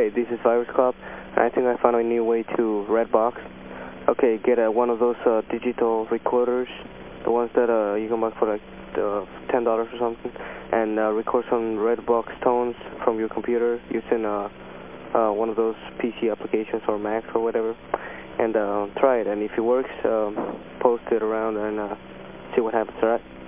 Hey, this is Virus Club. I think I found a new way to Redbox. Okay, get、uh, one of those、uh, digital recorders, the ones that、uh, you can buy for like、uh, $10 or something, and、uh, record some Redbox tones from your computer using uh, uh one of those PC applications or Macs or whatever, And、uh, try it. And if it works,、um, post it around and、uh, see what happens, alright?